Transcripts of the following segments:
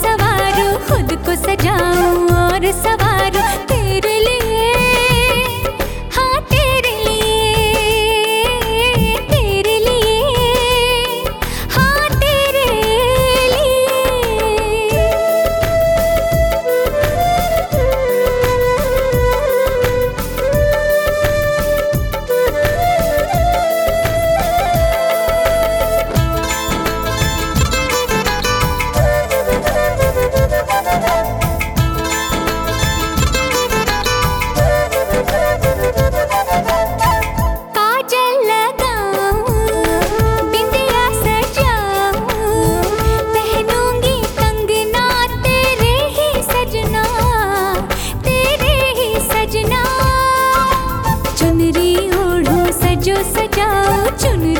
सवार खुद को सजाऊं और सवार चुन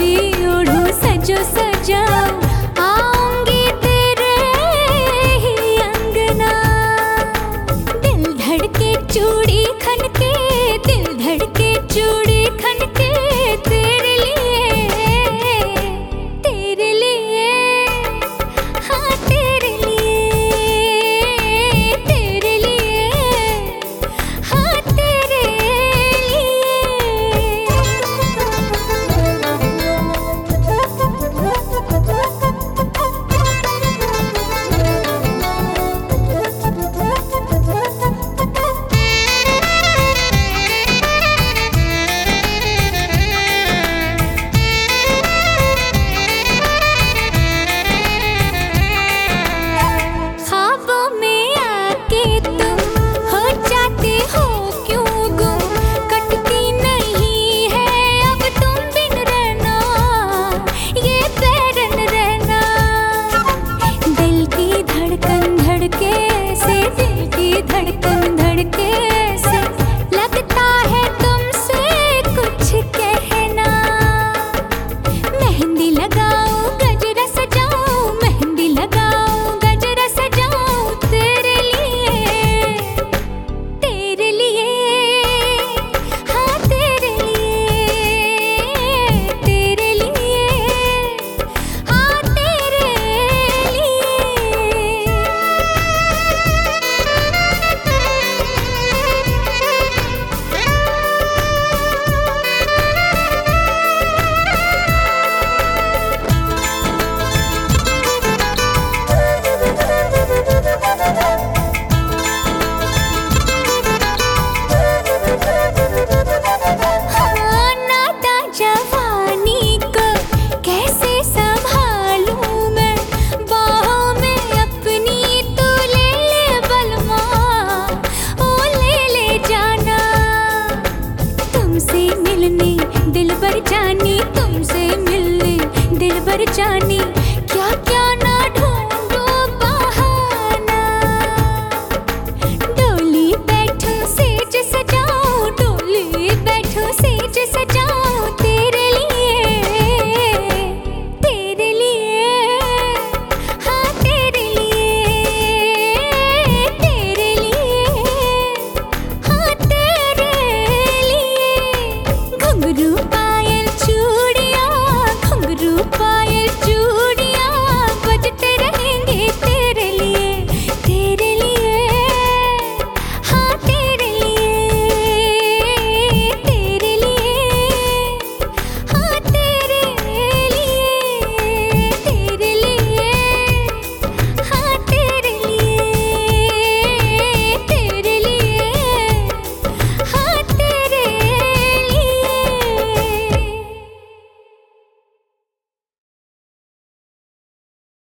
जानी तुमसे मिलने दिल भर जानी क्या क्या